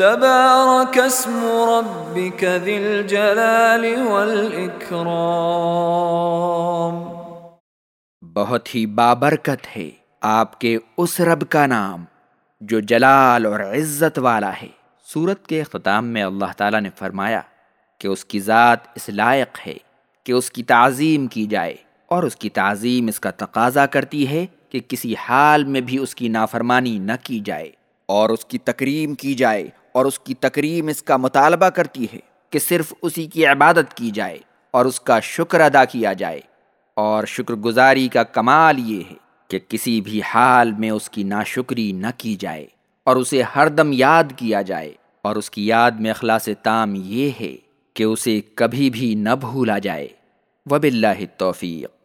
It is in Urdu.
تبارك اسم ربك ذي الجلال والإكرام. بہت ہی بابرکت ہے آپ کے اس رب کا نام جو جلال اور عزت والا ہے۔ سورت کے اختتام میں اللہ تعالیٰ نے فرمایا کہ اس کی ذات اس لائق ہے کہ اس کی تعظیم کی جائے اور اس کی تعظیم اس کا تقاضا کرتی ہے کہ کسی حال میں بھی اس کی نافرمانی نہ کی جائے اور اس کی تکریم کی جائے اور اس کی تکریم اس کا مطالبہ کرتی ہے کہ صرف اسی کی عبادت کی جائے اور اس کا شکر ادا کیا جائے اور شکر گزاری کا کمال یہ ہے کہ کسی بھی حال میں اس کی ناشکری نہ کی جائے اور اسے ہر دم یاد کیا جائے اور اس کی یاد میں اخلاص تام یہ ہے کہ اسے کبھی بھی نہ بھولا جائے۔ وب اللہ توفیق